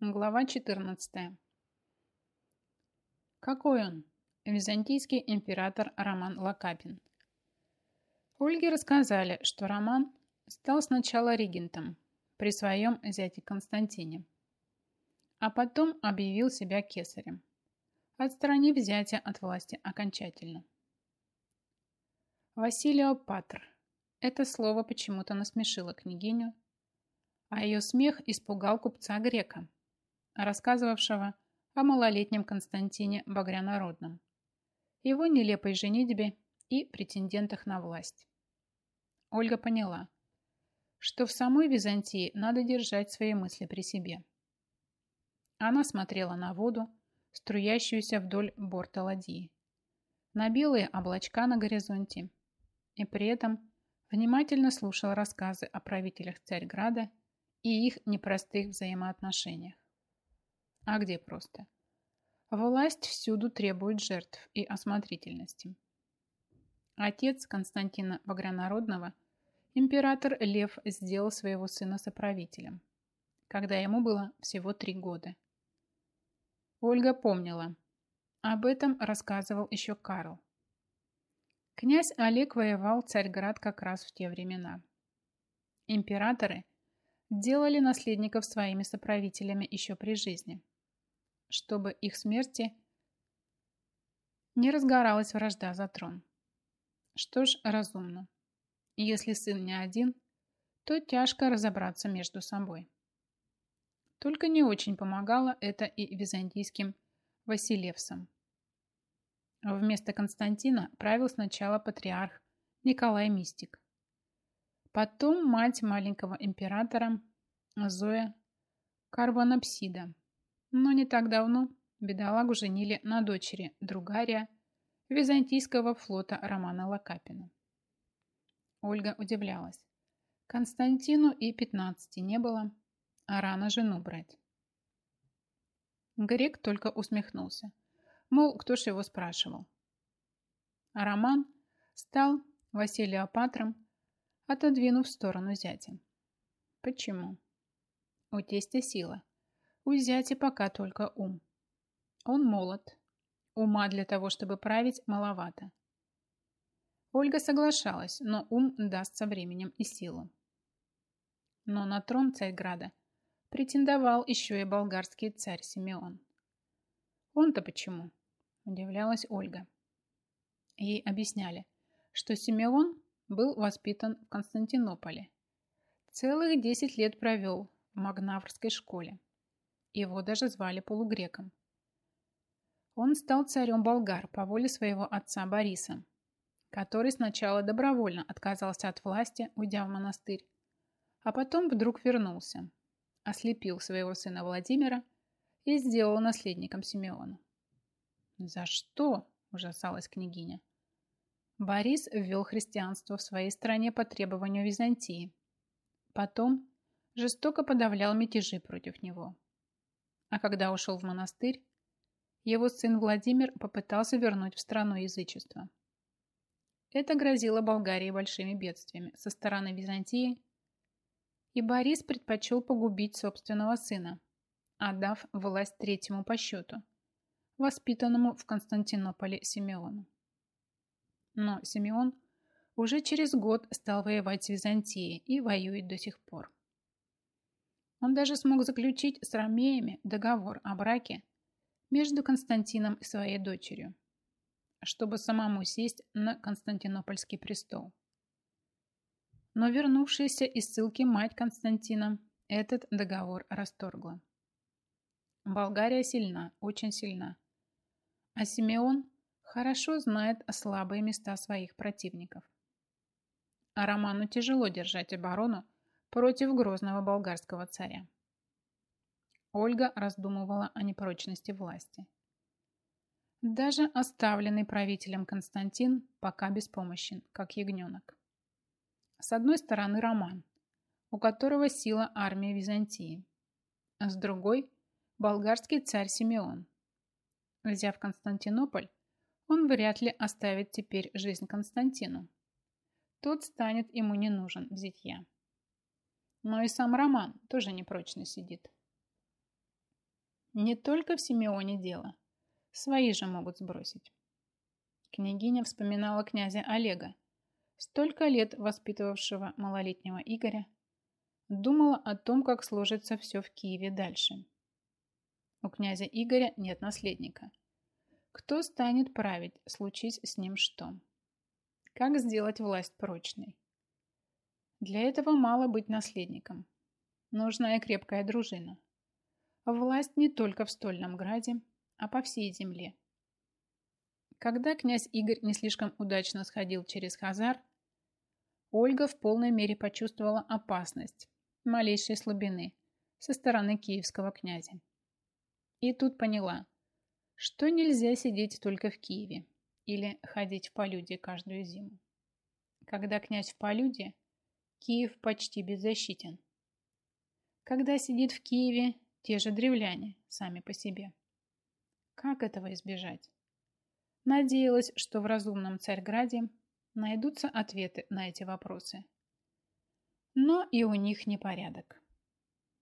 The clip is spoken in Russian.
Глава 14. Какой он? Византийский император Роман Лакапин. Ольге рассказали, что Роман стал сначала регентом при своем зяте Константине, а потом объявил себя кесарем, отстранив зятя от власти окончательно. Василио Патр. Это слово почему-то насмешило княгиню, а ее смех испугал купца Грека – рассказывавшего о малолетнем Константине Багрянародном, его нелепой женитьбе и претендентах на власть. Ольга поняла, что в самой Византии надо держать свои мысли при себе. Она смотрела на воду, струящуюся вдоль борта ладьи, на белые облачка на горизонте, и при этом внимательно слушала рассказы о правителях Царьграда и их непростых взаимоотношениях. А где просто? Власть всюду требует жертв и осмотрительности. Отец Константина Багрянародного, император Лев, сделал своего сына соправителем, когда ему было всего три года. Ольга помнила. Об этом рассказывал еще Карл. Князь Олег воевал Царьград как раз в те времена. Императоры делали наследников своими соправителями еще при жизни – чтобы их смерти не разгоралась вражда за трон. Что ж, разумно. Если сын не один, то тяжко разобраться между собой. Только не очень помогало это и византийским Василевсам. Вместо Константина правил сначала патриарх Николай Мистик. Потом мать маленького императора Зоя Карванапсида – но не так давно бедолагу женили на дочери другария византийского флота Романа Лакапина. Ольга удивлялась. Константину и 15 не было, а рано жену брать. Грек только усмехнулся. Мол, кто ж его спрашивал. А Роман стал Василиопатром, отодвинув в сторону зятя. Почему? У тестя сила. У зяти пока только ум. Он молод. Ума для того, чтобы править, маловато. Ольга соглашалась, но ум даст со временем и силу. Но на трон Царьграда претендовал еще и болгарский царь Симеон. Он-то почему? Удивлялась Ольга. Ей объясняли, что Симеон был воспитан в Константинополе. Целых 10 лет провел в Магнаврской школе. Его даже звали полугреком. Он стал царем болгар по воле своего отца Бориса, который сначала добровольно отказался от власти, уйдя в монастырь, а потом вдруг вернулся, ослепил своего сына Владимира и сделал наследником Симеона. «За что?» – ужасалась княгиня. Борис ввел христианство в своей стране по требованию Византии. Потом жестоко подавлял мятежи против него. А когда ушел в монастырь, его сын Владимир попытался вернуть в страну язычество. Это грозило Болгарии большими бедствиями со стороны Византии, и Борис предпочел погубить собственного сына, отдав власть третьему по счету, воспитанному в Константинополе Симеону. Но Симеон уже через год стал воевать с Византией и воюет до сих пор. Он даже смог заключить с ромеями договор о браке между Константином и своей дочерью, чтобы самому сесть на Константинопольский престол. Но вернувшаяся из ссылки мать Константина этот договор расторгла. Болгария сильна, очень сильна. А Симеон хорошо знает слабые места своих противников. А Роману тяжело держать оборону против грозного болгарского царя. Ольга раздумывала о непрочности власти. Даже оставленный правителем Константин пока беспомощен, как ягненок. С одной стороны Роман, у которого сила армии Византии, а с другой – болгарский царь Симеон. Взяв Константинополь, он вряд ли оставит теперь жизнь Константину. Тот станет ему не нужен в зятья. Но и сам Роман тоже непрочно сидит. Не только в Симеоне дело. Свои же могут сбросить. Княгиня вспоминала князя Олега, столько лет воспитывавшего малолетнего Игоря, думала о том, как сложится все в Киеве дальше. У князя Игоря нет наследника. Кто станет править, случись с ним что? Как сделать власть прочной? Для этого мало быть наследником. Нужна и крепкая дружина. Власть не только в Стольном Граде, а по всей земле. Когда князь Игорь не слишком удачно сходил через Хазар, Ольга в полной мере почувствовала опасность малейшей слабины со стороны киевского князя. И тут поняла, что нельзя сидеть только в Киеве или ходить в полюде каждую зиму. Когда князь в полюде, Киев почти беззащитен. Когда сидит в Киеве те же древляне сами по себе. Как этого избежать? Надеялась, что в разумном Царьграде найдутся ответы на эти вопросы. Но и у них непорядок.